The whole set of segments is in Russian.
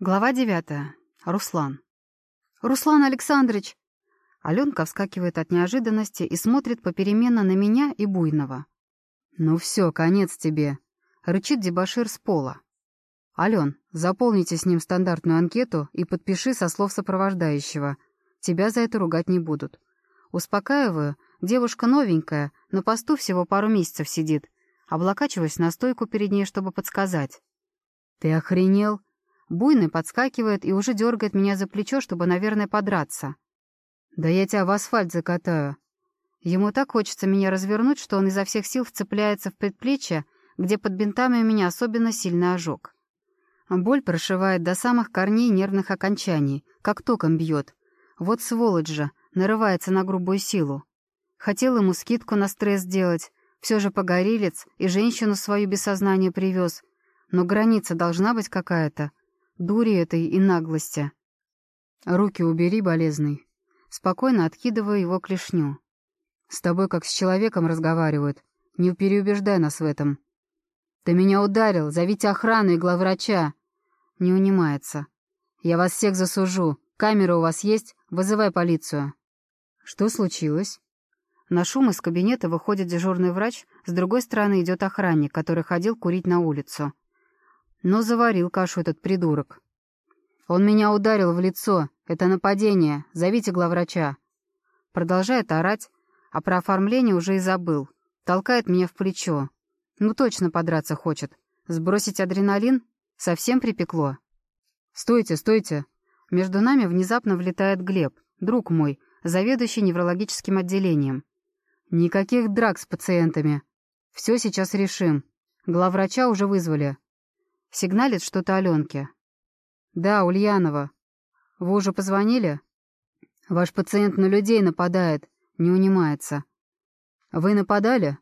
Глава девятая. Руслан. «Руслан Александрович!» Аленка вскакивает от неожиданности и смотрит попеременно на меня и Буйного. «Ну все, конец тебе!» — рычит дебошир с пола. «Ален, заполните с ним стандартную анкету и подпиши со слов сопровождающего. Тебя за это ругать не будут. Успокаиваю, девушка новенькая, на посту всего пару месяцев сидит. Облокачиваюсь на стойку перед ней, чтобы подсказать. «Ты охренел?» Буйный подскакивает и уже дергает меня за плечо, чтобы, наверное, подраться. «Да я тебя в асфальт закатаю». Ему так хочется меня развернуть, что он изо всех сил вцепляется в предплечье, где под бинтами у меня особенно сильный ожог. Боль прошивает до самых корней нервных окончаний, как током бьет. Вот сволочь же, нарывается на грубую силу. Хотел ему скидку на стресс сделать, все же погорелец и женщину свою без сознания привез. Но граница должна быть какая-то, дури этой и наглости. Руки убери, болезный. Спокойно откидываю его клешню. С тобой как с человеком разговаривают. Не переубеждай нас в этом. Ты меня ударил, зовите охрану и главврача. Не унимается. Я вас всех засужу. Камера у вас есть? Вызывай полицию. Что случилось? На шум из кабинета выходит дежурный врач, с другой стороны идет охранник, который ходил курить на улицу. Но заварил кашу этот придурок. «Он меня ударил в лицо. Это нападение. Зовите главврача». Продолжает орать, а про оформление уже и забыл. Толкает меня в плечо. Ну точно подраться хочет. Сбросить адреналин? Совсем припекло. «Стойте, стойте!» Между нами внезапно влетает Глеб, друг мой, заведующий неврологическим отделением. «Никаких драк с пациентами. Все сейчас решим. Главврача уже вызвали. Сигналит что-то Аленке. «Да, Ульянова. Вы уже позвонили?» «Ваш пациент на людей нападает, не унимается». «Вы нападали?»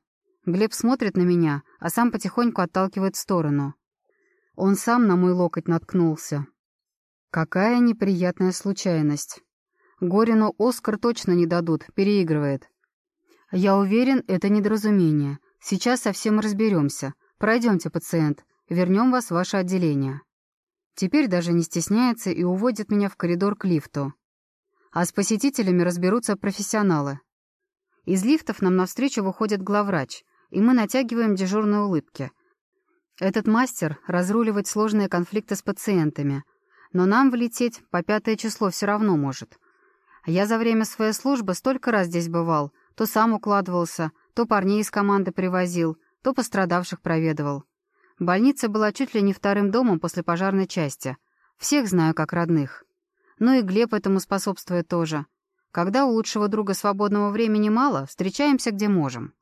Глеб смотрит на меня, а сам потихоньку отталкивает в сторону. Он сам на мой локоть наткнулся. Какая неприятная случайность. Горину Оскар точно не дадут, переигрывает. Я уверен, это недоразумение. Сейчас совсем разберемся. Пройдемте, пациент. Вернем вас в ваше отделение». Теперь даже не стесняется и уводит меня в коридор к лифту. А с посетителями разберутся профессионалы. Из лифтов нам навстречу выходит главврач, и мы натягиваем дежурные улыбки. Этот мастер разруливает сложные конфликты с пациентами, но нам влететь по пятое число все равно может. Я за время своей службы столько раз здесь бывал, то сам укладывался, то парней из команды привозил, то пострадавших проведывал. Больница была чуть ли не вторым домом после пожарной части. Всех знаю как родных. Ну и Глеб этому способствует тоже. Когда у лучшего друга свободного времени мало, встречаемся где можем.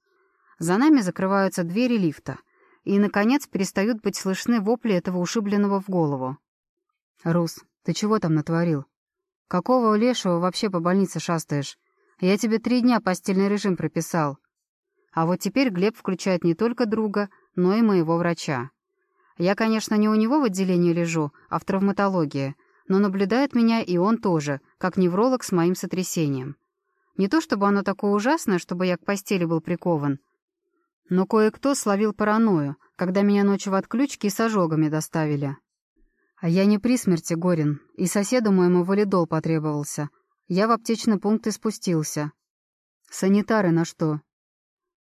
За нами закрываются двери лифта. И, наконец, перестают быть слышны вопли этого ушибленного в голову. «Рус, ты чего там натворил? Какого лешего вообще по больнице шастаешь? Я тебе три дня постельный режим прописал». А вот теперь Глеб включает не только друга, но и моего врача. Я, конечно, не у него в отделении лежу, а в травматологии, но наблюдает меня и он тоже, как невролог с моим сотрясением. Не то чтобы оно такое ужасное, чтобы я к постели был прикован, но кое-кто словил паранойю, когда меня ночью в отключке и с ожогами доставили. А я не при смерти горен, и соседу моему валидол потребовался. Я в аптечный пункт и спустился. Санитары на что?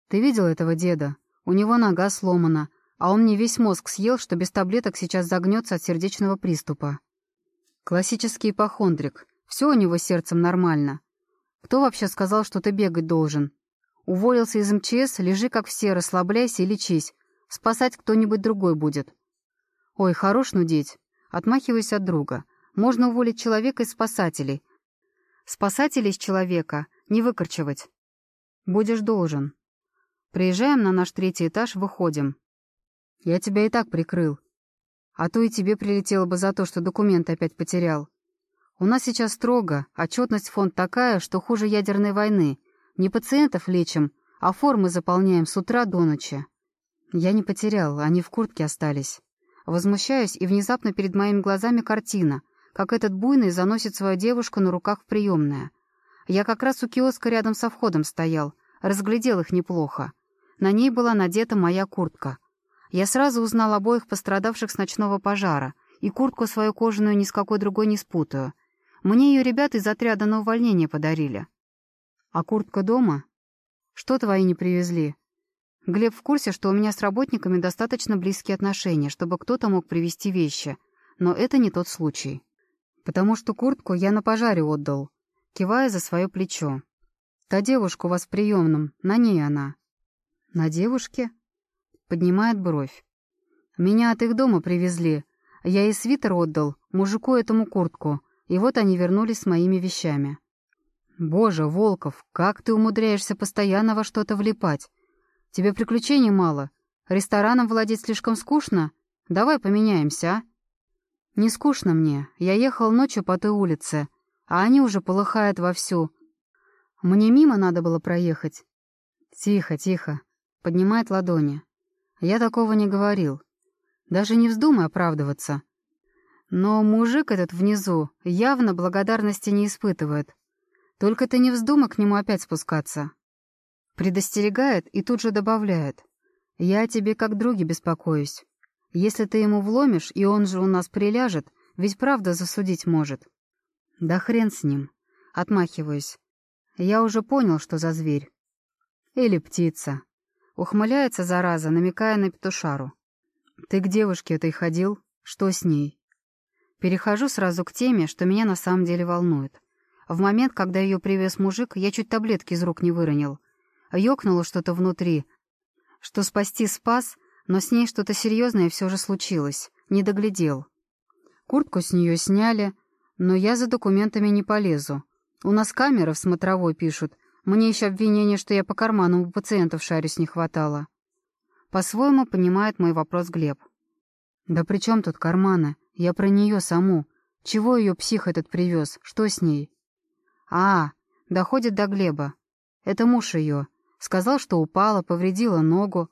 Ты видел этого деда? У него нога сломана, а он мне весь мозг съел, что без таблеток сейчас загнется от сердечного приступа. Классический ипохондрик. Все у него сердцем нормально. Кто вообще сказал, что ты бегать должен? Уволился из МЧС, лежи как все, расслабляйся и лечись. Спасать кто-нибудь другой будет. Ой, хорош нудеть. Отмахиваюсь от друга. Можно уволить человека из спасателей. Спасателей из человека не выкорчевать. Будешь должен. Приезжаем на наш третий этаж, выходим. Я тебя и так прикрыл. А то и тебе прилетело бы за то, что документы опять потерял. У нас сейчас строго, отчетность фонд такая, что хуже ядерной войны. Не пациентов лечим, а формы заполняем с утра до ночи. Я не потерял, они в куртке остались. Возмущаюсь, и внезапно перед моими глазами картина, как этот буйный заносит свою девушку на руках в приемное. Я как раз у киоска рядом со входом стоял, разглядел их неплохо. На ней была надета моя куртка. Я сразу узнал обоих пострадавших с ночного пожара, И куртку свою кожаную ни с какой другой не спутаю. Мне ее ребята из отряда на увольнение подарили. А куртка дома? Что твои не привезли? Глеб в курсе, что у меня с работниками достаточно близкие отношения, чтобы кто-то мог привезти вещи. Но это не тот случай. Потому что куртку я на пожаре отдал, кивая за свое плечо. Та девушка у вас в приемном, на ней она. На девушке? Поднимает бровь. Меня от их дома привезли. Я и свитер отдал, мужику этому куртку, и вот они вернулись с моими вещами. Боже, Волков, как ты умудряешься постоянно во что-то влипать? Тебе приключений мало? Рестораном владеть слишком скучно? Давай поменяемся, а? Не скучно мне. Я ехал ночью по той улице, а они уже полыхают вовсю. Мне мимо надо было проехать. Тихо, тихо. Поднимает ладони. Я такого не говорил. Даже не вздумай оправдываться. Но мужик этот внизу явно благодарности не испытывает. Только ты не вздумай к нему опять спускаться. Предостерегает и тут же добавляет. Я о тебе как друге беспокоюсь. Если ты ему вломишь, и он же у нас приляжет, ведь правда засудить может. Да хрен с ним. Отмахиваюсь. Я уже понял, что за зверь. Или птица. Ухмыляется, зараза, намекая на петушару. Ты к девушке этой ходил? Что с ней? Перехожу сразу к теме, что меня на самом деле волнует. В момент, когда ее привез мужик, я чуть таблетки из рук не выронил. Ёкнуло что-то внутри. Что спасти спас, но с ней что-то серьезное все же случилось. Не доглядел. Куртку с нее сняли, но я за документами не полезу. У нас камеры в смотровой пишут. Мне еще обвинение, что я по карману у пациентов шарюсь не хватало. По-своему понимает мой вопрос Глеб. «Да при чем тут карманы? Я про нее саму. Чего ее псих этот привез? Что с ней?» «А, доходит до Глеба. Это муж ее. Сказал, что упала, повредила ногу,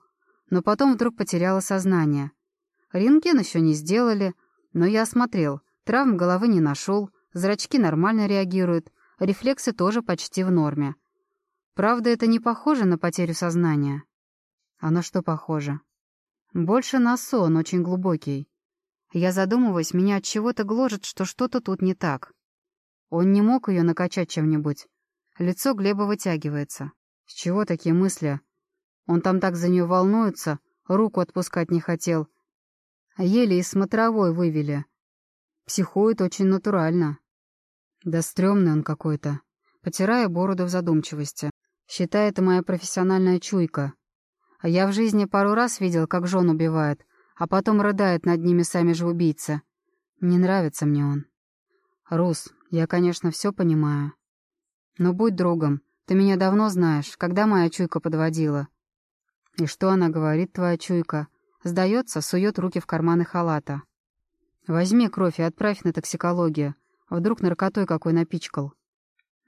но потом вдруг потеряла сознание. Рентген еще не сделали, но я осмотрел, травм головы не нашел, зрачки нормально реагируют, рефлексы тоже почти в норме. Правда, это не похоже на потерю сознания. А на что похоже? Больше на сон, очень глубокий. Я задумываюсь, меня от чего-то гложет, что что-то тут не так. Он не мог ее накачать чем-нибудь. Лицо Глеба вытягивается. С чего такие мысли? Он там так за нее волнуется, руку отпускать не хотел. Еле из смотровой вывели. Психует очень натурально. Да стрёмный он какой-то. Потирая бороду в задумчивости. Считай, это моя профессиональная чуйка. А я в жизни пару раз видел, как жен убивает, а потом рыдает над ними сами же убийцы. Не нравится мне он. Рус, я, конечно, все понимаю. Но будь другом. Ты меня давно знаешь, когда моя чуйка подводила. И что она говорит, твоя чуйка? Сдается, сует руки в карманы халата. Возьми кровь и отправь на токсикологию. Вдруг наркотой какой напичкал.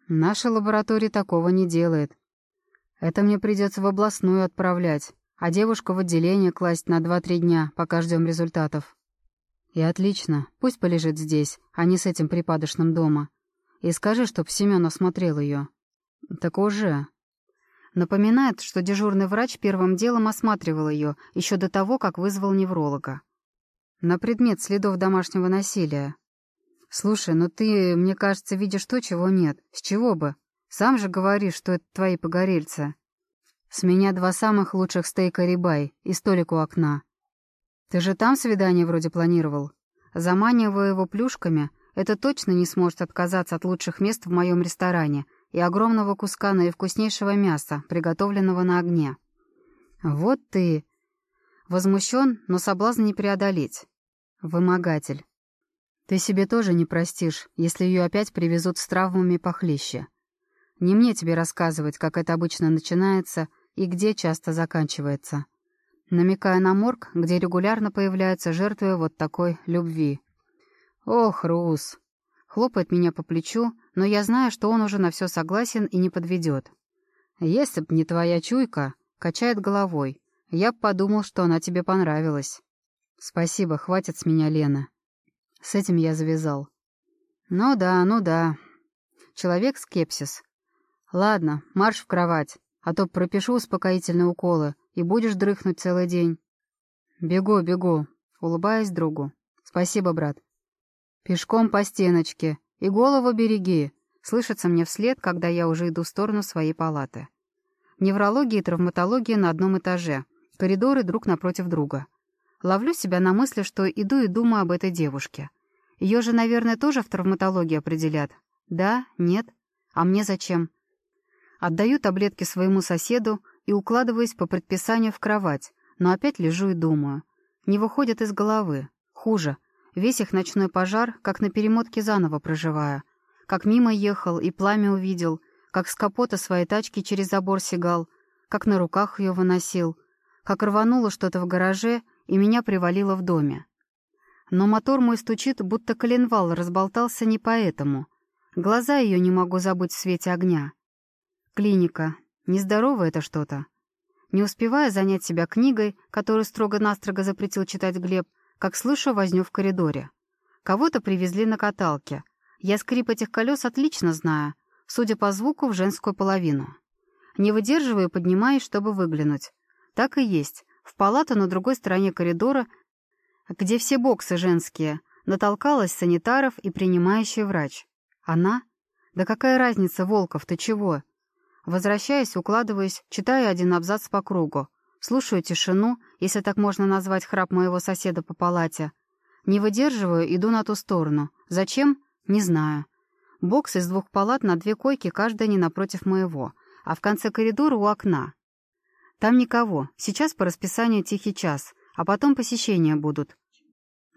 Наша лаборатория такого не делает. Это мне придется в областную отправлять, а девушку в отделение класть на 2-3 дня, пока ждем результатов. И отлично, пусть полежит здесь, а не с этим припадочным дома. И скажи, чтоб Семен осмотрел ее. Так уже. Напоминает, что дежурный врач первым делом осматривал ее еще до того, как вызвал невролога. На предмет следов домашнего насилия. «Слушай, ну ты, мне кажется, видишь то, чего нет. С чего бы? Сам же говоришь, что это твои погорельцы. С меня два самых лучших стейка рибай и столик у окна. Ты же там свидание вроде планировал? Заманивая его плюшками, это точно не сможет отказаться от лучших мест в моем ресторане — и огромного куска наивкуснейшего мяса, приготовленного на огне. «Вот ты!» Возмущен, но соблазн не преодолеть. Вымогатель. Ты себе тоже не простишь, если ее опять привезут с травмами похлеще. Не мне тебе рассказывать, как это обычно начинается и где часто заканчивается. Намекая на морг, где регулярно появляются жертвы вот такой любви. Ох, Рус! Хлопает меня по плечу, но я знаю, что он уже на все согласен и не подведет. Если б не твоя чуйка, качает головой, я б подумал, что она тебе понравилась. Спасибо, хватит с меня, Лена. С этим я завязал. Ну да, ну да. Человек скепсис. Ладно, марш в кровать, а то пропишу успокоительные уколы, и будешь дрыхнуть целый день. Бегу, бегу, улыбаясь другу. «Спасибо, брат». «Пешком по стеночке. И голову береги», — слышится мне вслед, когда я уже иду в сторону своей палаты. Неврология и травматология на одном этаже. Коридоры друг напротив друга. Ловлю себя на мысли, что иду и думаю об этой девушке. Ее же, наверное, тоже в травматологии определят. Да? Нет? А мне зачем? Отдаю таблетки своему соседу и укладываюсь по предписанию в кровать, но опять лежу и думаю. Не выходят из головы. Хуже. Весь их ночной пожар, как на перемотке заново проживая. Как мимо ехал и пламя увидел, как с капота своей тачки через забор сигал, как на руках ее выносил, как рвануло что-то в гараже и меня привалило в доме. Но мотор мой стучит, будто коленвал разболтался не поэтому. Глаза ее не могу забыть в свете огня. Клиника. Нездорово это что-то. Не успевая занять себя книгой, которую строго-настрого запретил читать Глеб, как слышу возню в коридоре. Кого-то привезли на каталке. Я скрип этих колес отлично знаю, судя по звуку, в женскую половину. Не выдерживаю, поднимаюсь, чтобы выглянуть. Так и есть. В палату на другой стороне коридора, где все боксы женские, натолкалась санитаров и принимающий врач. Она? Да какая разница, Волков, ты чего? Возвращаясь, укладываясь, читаю один абзац по кругу. Слушаю тишину, если так можно назвать храп моего соседа по палате. Не выдерживаю, иду на ту сторону. Зачем? Не знаю. Бокс из двух палат на две койки, каждая не напротив моего, а в конце коридора у окна. Там никого. Сейчас по расписанию тихий час, а потом посещения будут.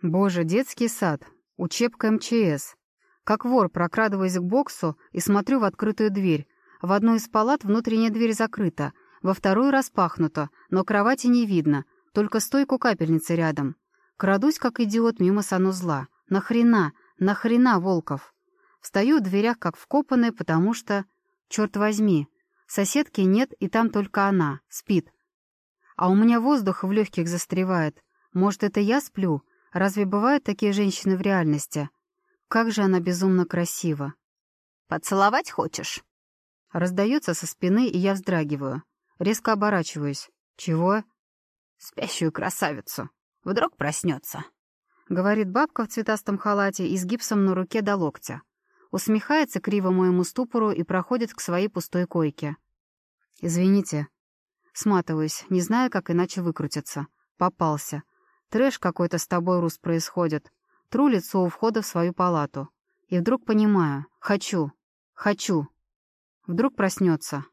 Боже, детский сад. Учебка МЧС. Как вор прокрадываюсь к боксу и смотрю в открытую дверь. В одной из палат внутренняя дверь закрыта, во вторую распахнута, но кровати не видно, только стойку капельницы рядом. Крадусь, как идиот, мимо санузла. Нахрена? Нахрена, Волков? Стою в дверях, как вкопанная, потому что... Черт возьми, Соседки нет, и там только она, спит. А у меня воздух в легких застревает. Может, это я сплю? Разве бывают такие женщины в реальности? Как же она безумно красива. «Поцеловать хочешь?» Раздается со спины, и я вздрагиваю. Резко оборачиваюсь. «Чего?» «Спящую красавицу. Вдруг проснется», — говорит бабка в цветастом халате и с гипсом на руке до локтя усмехается криво моему ступору и проходит к своей пустой койке. «Извините». Сматываюсь, не знаю, как иначе выкрутиться. Попался. Трэш какой-то с тобой, Рус, происходит. Тру лицо у входа в свою палату. И вдруг понимаю. Хочу. Хочу. Вдруг проснется.